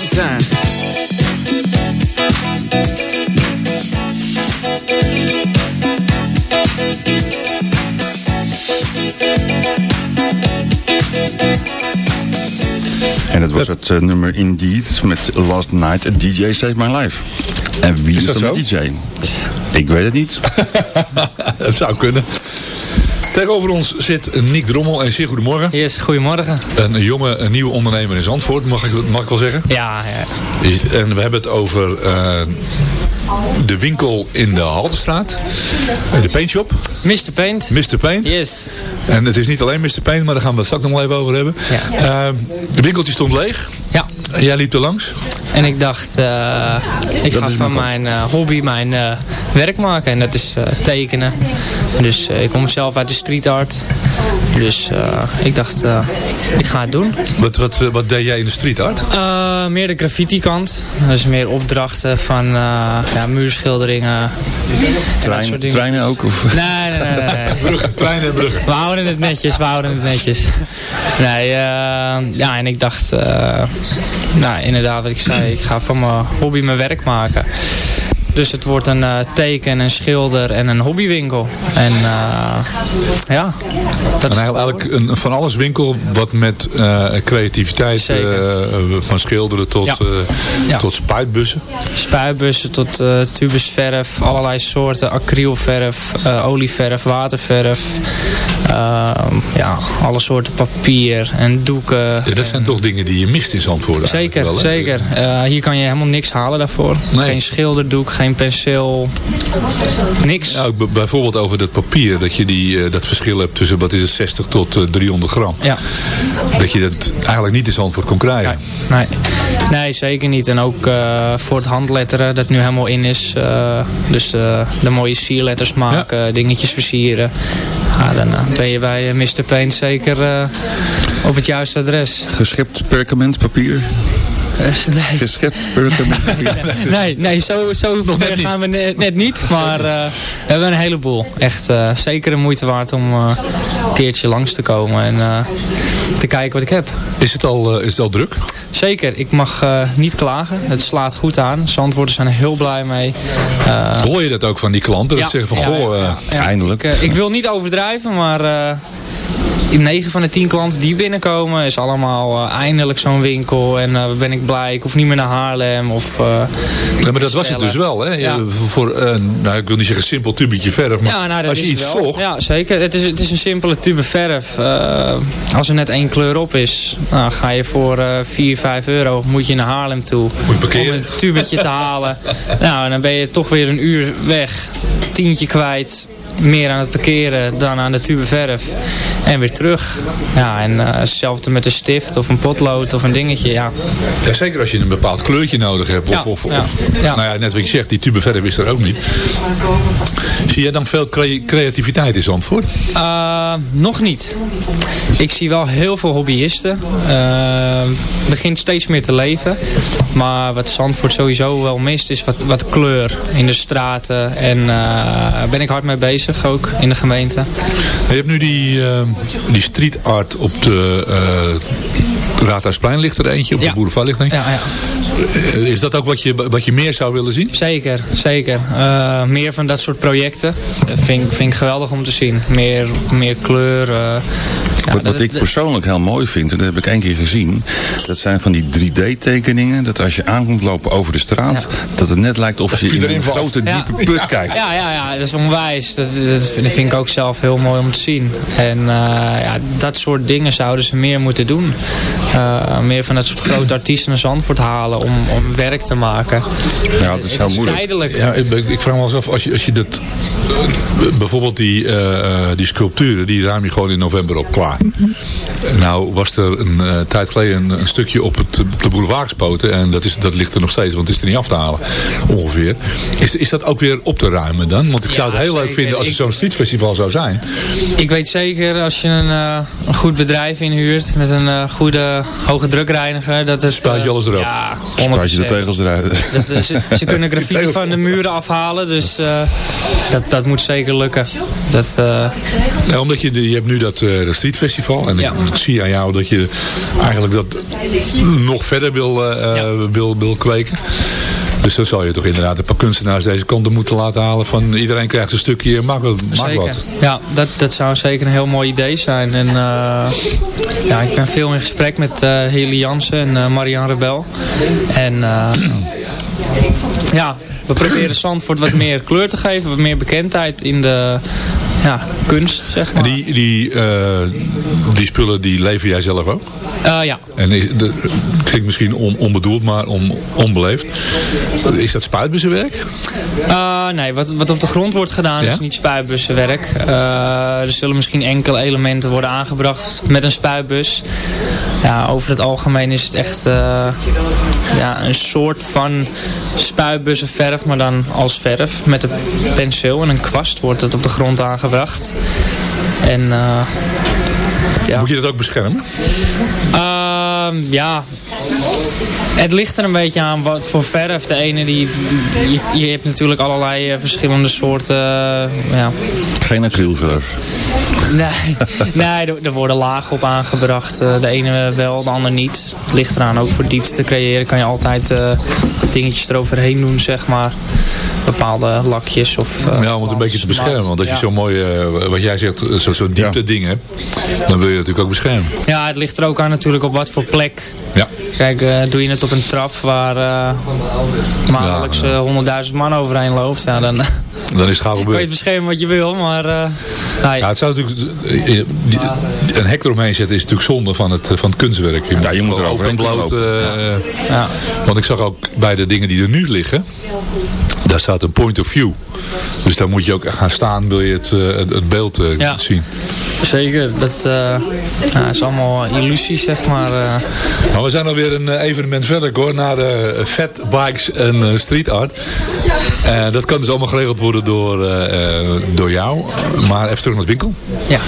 Time. En dat was het eh, nummer Indeed met Last Night a DJ Saved My Life. En wie is, dat DJ? Ik weet het niet. Het zou kunnen. Tegenover ons zit Nick Drommel en zeer goedemorgen. Yes, goedemorgen. Een jonge, een nieuwe ondernemer in Zandvoort, mag ik, mag ik wel zeggen. Ja, ja. En we hebben het over eh, de winkel in de Haltestraat. De paintshop. Mr. Paint. Mr. Paint. Yes. En het is niet alleen Mr. Paint, maar daar gaan we het straks nog wel even over hebben. Ja. Eh, het winkeltje stond leeg. Ja. En jij liep er langs. En ik dacht, eh, ik Dat ga van mijn eh, hobby mijn eh, werk maken. En dat is tekenen. Dus ik kom zelf uit de street art. Dus eh, ik dacht, eh, ik ga het doen. Wat, wat, eh, wat deed jij in de street art? Eh, meer de graffiti kant. Dus meer opdrachten van eh, ja, muurschilderingen. Trein- soort dingen. treinen ook? Of? Nee, nee, nee. nee, nee. Bruggen, treinen en bruggen. We houden het netjes, we houden het netjes. Nee, eh, ja, en ik dacht, eh, nou inderdaad wat ik zei, ik ga van mijn hobby mijn werk maken. Dus het wordt een eh, teken, een schilder en een hobbywinkel. En eh, ja, dat En eigenlijk een van alles winkel wat met eh, creativiteit van schilderen tot, Ja. Ja. tot spuitbussen. Spuitbussen tot eh tubusverf, allerlei soorten, acrylverf, olieverf, waterverf. Ehm, ja, alle soorten papier en doeken. Ja, dat zijn toch dingen die je mist in Zandvoort Zeker, wel, zeker. Hier kan je helemaal niks halen daarvoor. Nee. Geen schilderdoek, geen penseel, niks. Ja, ook b- bijvoorbeeld over dat papier, dat je die, eh, dat verschil hebt tussen wat is het, 60 tot eh, 300 gram. Ja. Dat je dat eigenlijk niet in Zandvoort kon krijgen. Nee. nee, zeker niet. En ook eh, voor het handletteren, dat nu helemaal in is. eh, dus eh, de mooie sierletters maken, dingetjes versieren. Ja, dan eh, ben je bij eh, Mr. Paint zeker eh, op het juiste adres. Geschept perkamentpapier? Nee. Geschept perkamentpapier? nee, nee, zo, zo ver gaan we net, net niet. Maar eh, we hebben een heleboel. Echt eh, zeker de moeite waard om eh, een keertje langs te komen en eh, te kijken wat ik heb. Is het al, eh, is het al druk? Zeker, ik mag eh, niet klagen. Het slaat goed aan. Zandvoorters zijn er heel blij mee. Eh, Hoor je dat ook van die klanten? Dat ja, ze zeggen van, ja, goh, ja, ja. Ik, ik wil niet overdrijven, maar eh, 9 van de 10 klanten die binnenkomen is allemaal eh, eindelijk zo'n winkel. En eh, ben ik blij, ik hoef niet meer naar Haarlem. Of, eh, Ja, maar dat was het dus wel, hè? Ja. Voor nou, ik wil niet zeggen simpel tubetje verf, maar Ja, nou, als je iets zocht... Ja, zeker. Het is, het is een simpele tube verf. Als er net één kleur op is, nou, ga je voor eh 4, 5 euro moet je naar Haarlem toe. Om een tubetje te halen. Nou, en dan ben je toch weer een uur weg. Tientje kwijt. Meer aan het parkeren dan aan de tube verf. En weer terug. Ja, en eh, hetzelfde met een stift of een potlood of een dingetje. Ja, Ja, zeker als je een bepaald kleurtje nodig hebt. Of, Ja, of, ja, of- ja. Nou ja, net wat je zegt, die tube verf is er ook niet. Zie jij dan veel crea- creativiteit in Zandvoort? Uh, nog niet. Ik zie wel heel veel hobbyisten. Uh, begint steeds meer te leven. Maar wat Zandvoort sowieso wel mist is wat, wat kleur in de straten. En uh, daar ben ik hard mee bezig ook in de gemeente. Je hebt nu die, eh, die street art op de eh Raadhuisplein ligt er eentje, op de boulevard ligt er eentje. Ja, ja. Eh, Is dat ook wat je, wat je meer zou willen zien? Zeker, zeker. Uh, meer van dat soort projecten. Dat vind, ik- vind ik geweldig om te zien. Meer, meer kleur. uh, ja, wat, ik persoonlijk heel mooi vind, en dat heb ik één keer gezien. Dat zijn van die 3D-tekeningen. Dat als je aankomt lopen over de straat, dat het net lijkt of je in een grote Ja. diepe put kijkt. Ja, ja, ja, dat is onwijs. Dat, dat vind dat vind ik ook zelf heel mooi om te zien. En uh, ja, dat soort dingen zouden ze meer moeten doen. Uh, meer van dat soort grote artiesten naar Zandvoort halen om, om werk te maken. Ja, het is heel moeilijk. tijdelijk. Ja, ik, ik vraag me wel eens af, als je, als je dat, bijvoorbeeld die, eh, eh, die sculpturen, die ruim je gewoon in november op klaar. Nou was er een eh, tijd geleden een, een stukje op, het, op de boulevard gespoten en dat, is, dat ligt er nog steeds, want het is er niet af te halen, ongeveer. Is, is dat ook weer op te ruimen dan? Want ik zou het heel leuk vinden als het zo'n streetfestival zou zijn. Ik weet zeker, als je een, uh, een goed bedrijf inhuurt met een uh, goede hoge drukreiniger, dat het... Spuit je alles eraf. Ja, Spuit je de 100%. tegels eruit. Dat, uh, ze, ze kunnen grafieken van de muren afhalen, dus uh, dat, dat moet zeker lukken. Dat, uh, Ja, omdat je, de- je hebt nu dat, eh dat streetfestival en ik, ik zie aan jou dat je eigenlijk dat nog verder wil, eh, wil, wil kweken. Dus dan zal je toch inderdaad een paar kunstenaars deze kant moeten laten halen van iedereen krijgt een stukje, maak wat. Wat. Ja, dat, dat zou zeker een heel mooi idee zijn. En uh, ja, ik ben veel in gesprek met uh, Heli Jansen en uh, Marianne Rebel. En uh, ja, we proberen Zandvoort wat meer kleur te geven, wat meer bekendheid in de ja, kunst, zeg maar. die, die, eh, die spullen die lever jij zelf ook? Uh, ja. En is, de, klinkt misschien on, onbedoeld, maar on, onbeleefd. Is dat spuitbussenwerk? Uh, nee, wat, wat op de grond wordt gedaan Ja? is niet spuitbussenwerk. Er zullen misschien enkele elementen worden aangebracht met een spuitbus. Ja, over het algemeen is het echt ja, een soort van spuitbussenverf, maar dan als verf. Met een penseel en een kwast wordt het op de grond aangebracht. En uh, ja. Moet je dat ook beschermen? Uh, ja, het ligt er een beetje aan wat voor verf. De ene die, die- die- je, je hebt natuurlijk allerlei eh, verschillende soorten. eh, ja. Geen acrylverf. Nee, nee er, er worden lagen op aangebracht. Eh, de ene wel, de ander niet. Het ligt eraan ook voor diepte te creëren. Kan je altijd eh, dingetjes eroverheen doen, zeg maar. Bepaalde lakjes of... eh, Ja, om het een beetje te beschermen. Want als je zo'n mooi, eh, wat jij zegt, zo'n zo diepte ding hebt, dan wil je natuurlijk ook beschermen. Ja, het ligt er ook aan natuurlijk op wat voor plek. Ja. Kijk, eh, doe je het op een trap waar eh maandelijks eh, honderdduizend man overheen loopt. Ja, dan Dan is het gauw kan je gebeurd. het beschermen wat je wil, maar... eh, nee. Ja, het zou natuurlijk, eh, die- een hek eromheen zetten is natuurlijk zonde van het, eh, van het kunstwerk. Ja, je moet er overheen bloot, eh, Ja. Want ik zag ook bij de dingen die er nu liggen, daar staat een point of view. Dus daar moet je ook gaan staan, wil je het, eh, het, beeld eh, Ja. zien. Zeker, dat eh, ja, is allemaal illusies, zeg maar. Maar we zijn alweer een evenement verder hoor, naar de fat bikes en street art. Dat kan dus allemaal geregeld worden door, door jou. Maar even terug naar de winkel. Ja.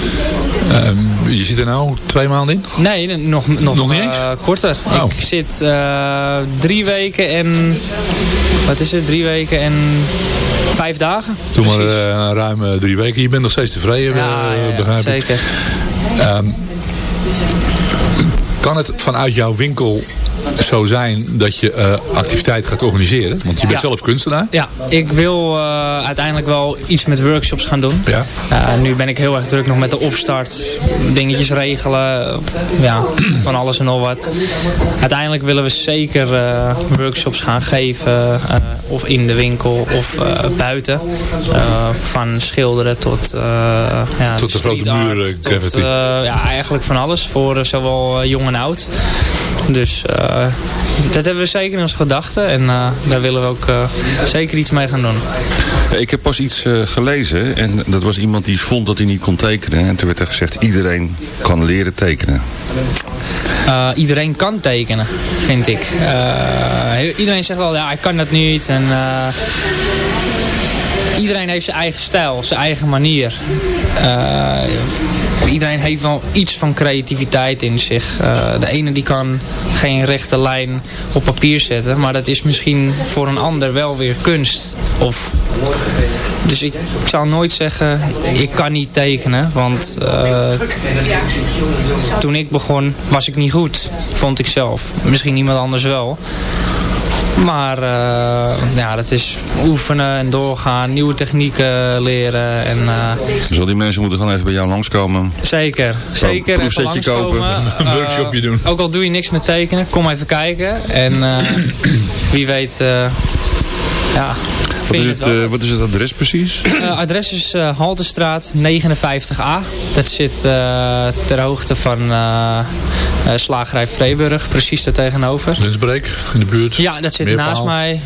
Ehm, je zit er nou twee maanden in? Nee, nog, nog, Nog niet eh, eens? korter. Oh. Ik zit eh, drie weken en... Wat is het? Drie weken en vijf dagen? Toen maar Precies. eh, ruim drie weken. Je bent nog steeds tevreden, Ja, ja, ja, begrijp ik. zeker. Ehm, Kan het vanuit jouw winkel zo zijn dat je eh, activiteit gaat organiseren? Want je bent Ja. zelf kunstenaar. Ja, ik wil eh, uiteindelijk wel iets met workshops gaan doen. Ja. Eh, nu ben ik heel erg druk nog met de opstart. Dingetjes regelen. Ja, van alles en nog wat. Uiteindelijk willen we zeker workshops gaan geven. of in de winkel of buiten. Van schilderen tot... ja, Tot de grote muren, ja, eigenlijk van alles. Voor zowel jong en oud. Dus eh, dat hebben we zeker in onze gedachten. En eh, daar willen we ook eh, zeker iets mee gaan doen. Ik heb pas iets gelezen en dat was iemand die vond dat hij niet kon tekenen. En toen werd er gezegd, iedereen kan leren tekenen. Iedereen kan tekenen, vind ik. Iedereen zegt wel, ja, ik kan dat niet. En, iedereen heeft zijn eigen stijl, zijn eigen manier. Iedereen heeft wel iets van creativiteit in zich. Eh, de ene die kan geen rechte lijn op papier zetten. Maar dat is misschien voor een ander wel weer kunst. Of dus ik, ik zal nooit zeggen, ik kan niet tekenen. Want eh, toen ik begon, was ik niet goed. Vond ik zelf. Misschien iemand anders wel. Maar eh, ja, dat is oefenen en doorgaan. Nieuwe technieken leren. En, eh, Dus al die mensen moeten gewoon even bij jou langskomen. zeker, zeker. Even proefsetje kopen. Een Eh, workshopje doen. Ook al doe je niks met tekenen, kom even kijken. En eh, wie weet, eh, ja, Wat is, het, het wel. eh, wat is het adres precies? Eh, adres is eh, Haltestraat 59A. Dat zit eh, ter hoogte van Slagerij Vreeburg, precies daar tegenover. Lunchbreak in de buurt. Ja, dat zit Meerpaal. naast mij.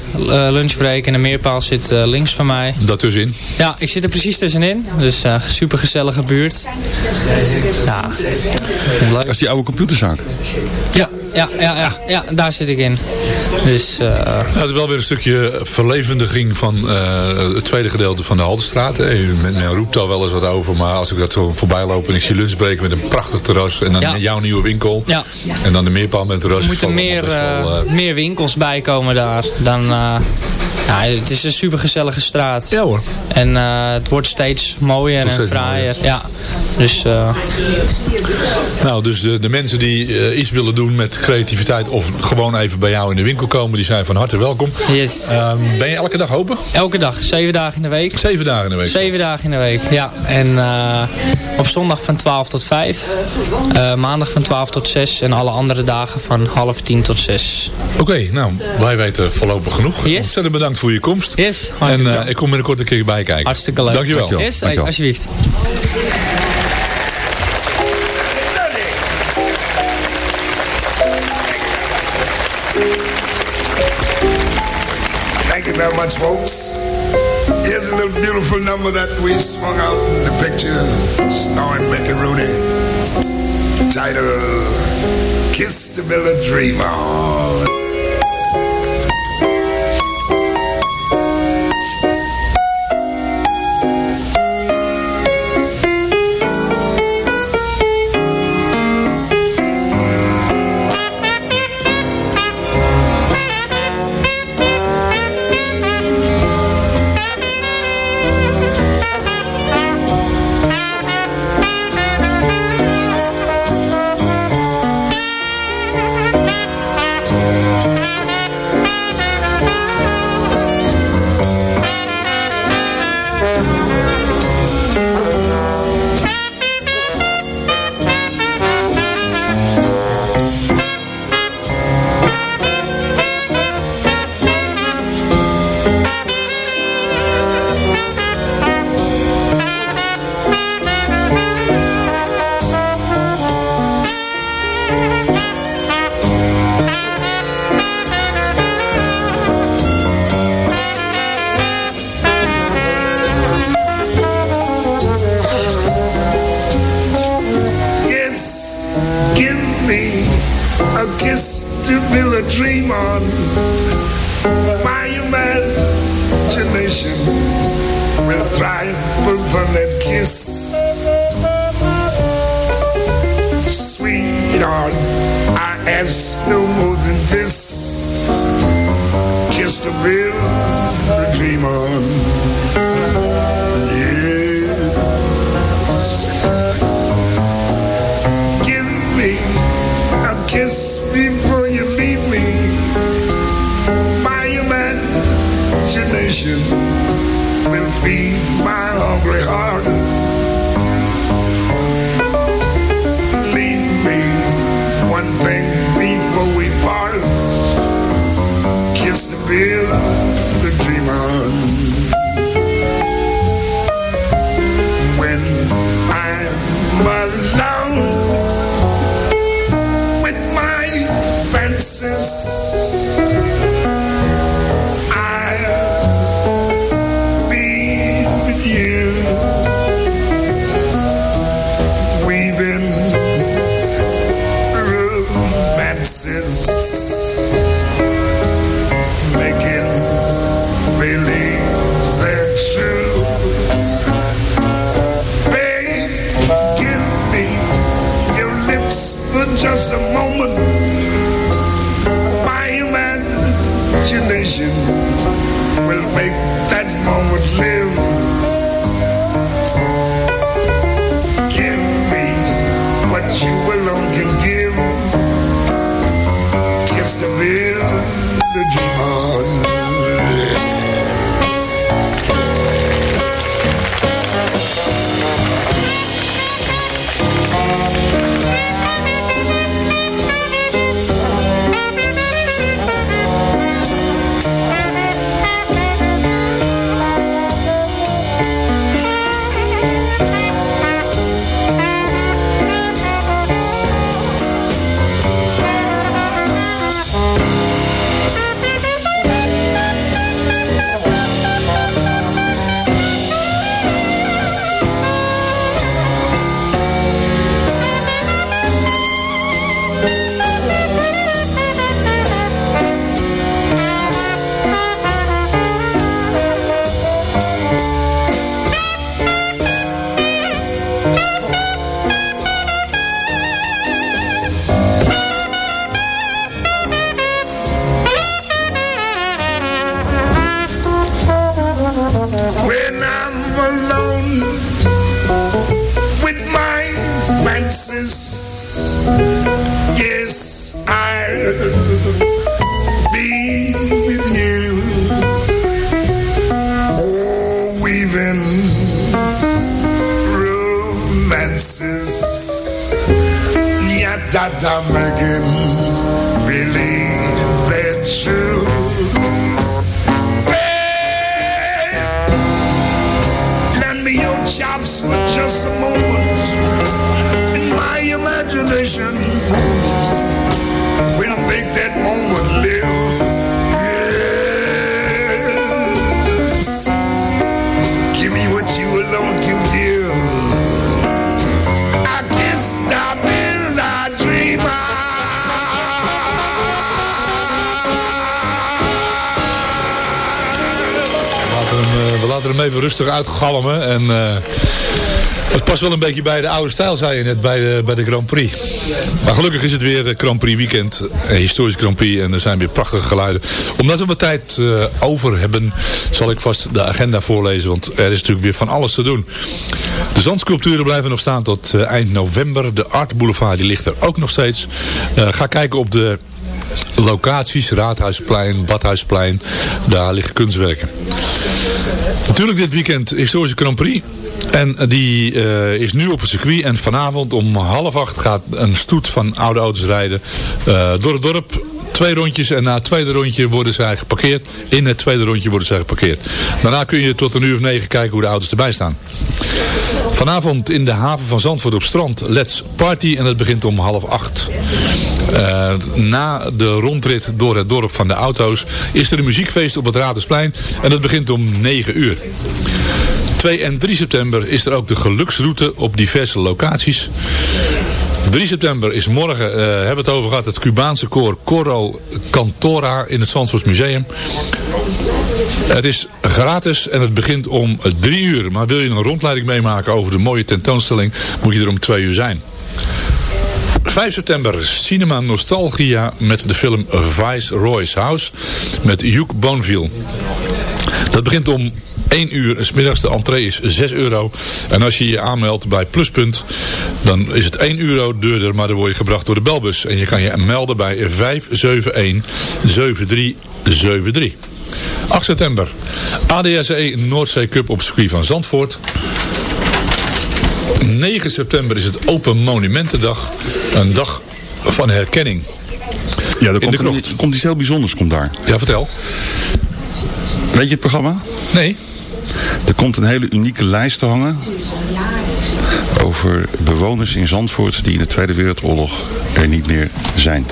Lunchbreak en de meerpaal zit eh, links van mij. Daartussenin. Ja, ik zit er precies tussenin. Dus uh, super gezellige buurt. Ja, leuk. Dat is die oude computerzaak. Ja, ja, ja, ja, ja, daar zit ik in. Dus Nou, het is wel weer een stukje verlevendiging van eh, het tweede gedeelte van de Haldenstraat. Men, roept daar wel eens wat over, maar als ik dat zo voorbij loop en ik zie lunchbreak met een prachtig terras en dan Ja. jouw nieuwe winkel Ja. en dan de meerpaal met terras. er moeten meer, wel, eh, meer winkels bij komen daar. Dan, ja, het is een super gezellige straat. Ja hoor. En eh, het wordt steeds mooier en fraaier. Ja. Dus eh, Nou, dus de, de mensen die eh, iets willen doen met creativiteit of gewoon even bij jou in de winkel komen, die zijn van harte welkom. yes. Ehm, ben je elke dag open? Elke dag, zeven dagen in de week. Zeven dagen in de week. Zeven dagen in de week, ja. En op zondag van 12 tot 5. eh, maandag van 12 tot 6. En alle andere dagen van half 10 tot 6. Oké, nou, wij weten voorlopig genoeg. Yes. Ontzettend bedankt voor je komst. Yes, En eh, ik kom binnenkort een keer bij kijken. hartstikke leuk. Dankjewel. Dankjewel. Yes, Dankjewel. alsjeblieft. Thank you very much, folks. Here's a little beautiful number that we swung out in the picture, starring Becky Rooney. Title Kiss the Bill a just a moment. My imagination will make that moment live. Give me what you alone can give. Rustig uitgalmen. En eh, het past wel een beetje bij de oude stijl, zei je net, bij de, bij de Grand Prix. Maar gelukkig is het weer de Grand Prix weekend. Een historisch Grand Prix. En er zijn weer prachtige geluiden. Omdat we wat tijd eh, over hebben, zal ik vast de agenda voorlezen. Want er is natuurlijk weer van alles te doen. De zandsculpturen blijven nog staan tot eh, eind november. De Art Boulevard die ligt er ook nog steeds. Eh, ga kijken op de locaties, Raadhuisplein, Badhuisplein, daar liggen kunstwerken. Natuurlijk dit weekend historische Grand Prix. En die eh, is nu op het circuit. En vanavond om half acht gaat een stoet van oude auto's rijden eh, door het dorp. Twee rondjes en na het tweede rondje worden zij geparkeerd. In het tweede rondje worden zij geparkeerd. Daarna kun je tot een uur of negen kijken hoe de auto's erbij staan. Vanavond in de haven van Zandvoort op strand Let's Party. En dat begint om half acht. Eh, na de rondrit door het dorp van de auto's is er een muziekfeest op het Radersplein. En dat begint om 9 uur. 2 en 3 september is er ook de geluksroute op diverse locaties. 3 september is morgen, eh, hebben we het over gehad, het Cubaanse koor Coro Cantora in het Zandvoort Museum. Het is gratis en het begint om 3 uur. Maar wil je een rondleiding meemaken over de mooie tentoonstelling, moet je er om 2 uur zijn. 5 september, Cinema Nostalgia met de film Vice Royce House met Hugh Bonville. Dat begint om 1 uur. 's middags de entree is 6 euro. En als je je aanmeldt bij Pluspunt, dan is het 1 euro duurder, maar dan word je gebracht door de belbus. En je kan je melden bij 571 7373. 8 september, ADSE Noordzee Cup op circuit van Zandvoort. 9 september is het Open Monumentendag. Een dag van herkenning. Ja, er komt, een- krocht. komt iets heel bijzonders komt daar. Ja, vertel. Weet je het programma? Nee. Er komt een hele unieke lijst te hangen. Over bewoners in Zandvoort die in de Tweede Wereldoorlog er niet meer zijn.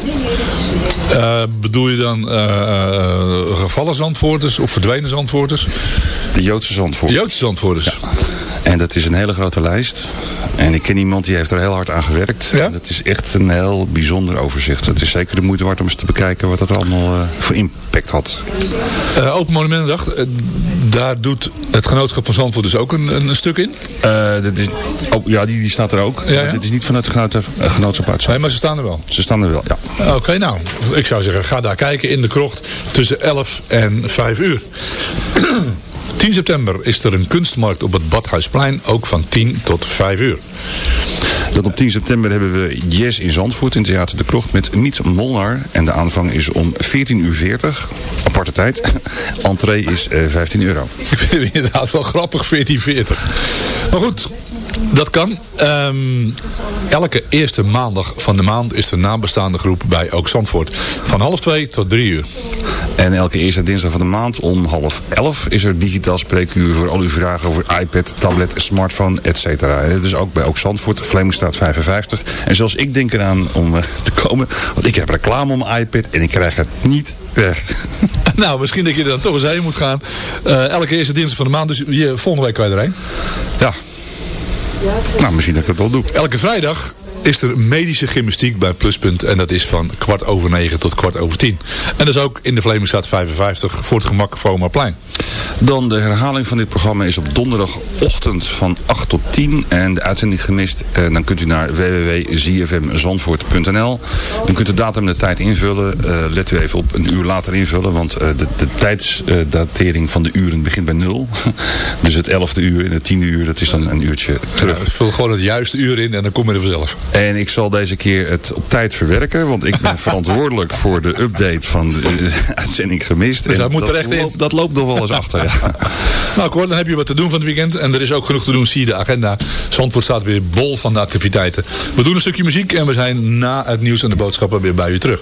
Eh, bedoel je dan eh, gevallen Zandvoorters of verdwenen Zandvoorters? De Joodse Zandvoort. Joodse Zandvoorters. En dat is een hele grote lijst. En ik ken iemand die heeft er heel hard aan gewerkt. Ja? En Dat is echt een heel bijzonder overzicht. Het is zeker de moeite waard om eens te bekijken wat dat allemaal eh, voor impact had. Eh, Open Monumentendag, eh, daar doet het genootschap van Zandvoort dus ook een, een, stuk in. Dat is, oh, ja, die, die staat er ook. Ja, dit is niet vanuit het genoot- genootschap uit. Nee, maar ze staan er wel. Ze staan er wel, ja. Oké, nou, ik zou zeggen, ga daar kijken in de krocht tussen 11 en 5 uur. 10 september is er een kunstmarkt op het Badhuisplein, ook van 10 tot 5 uur. Dat op 10 september hebben we Jazz in Zandvoort in Theater de Krocht met Miet Molnar. En de aanvang is om 14.40 uur, aparte tijd. Entree is eh, 15 euro. Ik vind het inderdaad wel grappig, 1440. Maar goed, dat kan. Ehm, elke eerste maandag van de maand is de nabestaande groep bij Ook Zandvoort. Van half 2 tot 3 uur. En elke eerste dinsdag van de maand om half 11 is er digitaal spreekuur voor al uw vragen over iPad, tablet, smartphone, et cetera. En Dat is ook bij Ook Zandvoort, Vlemingstraat 55. En zelfs ik denk eraan om eh, te komen, want ik heb reclame mijn iPad en ik krijg het niet weg. Nou, misschien dat je er dan toch eens heen moet gaan. Eh, elke eerste dinsdag van de maand, dus hier, volgende week kan je erheen. Ja. Nou, misschien dat ik dat wel doe. Elke vrijdag is er medische gymnastiek bij Pluspunt. En dat is van kwart over negen tot kwart over tien. En dat is ook in de Vlemingstraat 55 voor het gemak Vomaplein. Dan de herhaling van dit programma is op donderdagochtend van 8 tot 10. En de uitzending gemist, eh, dan kunt u naar www.zfmzandvoort.nl. Dan kunt u de datum en de tijd invullen. Eh, let u even op een uur later invullen, want eh, de, de tijdsdatering van de uren begint bij nul. dus het 11e uur en het 10e uur, dat is dan een uurtje terug. Ja, vul gewoon het juiste uur in en dan kom je er vanzelf. En ik zal deze keer het op tijd verwerken, want ik ben verantwoordelijk voor de update van de uitzending gemist. Dus En moet dat loopt- Dat loopt nog wel eens achter. Nou Cor, dan heb je wat te doen van het weekend. En er is ook genoeg te doen, zie je de agenda. Zandvoort staat weer bol van de activiteiten. We doen een stukje muziek en we zijn na het nieuws en de boodschappen weer bij u terug.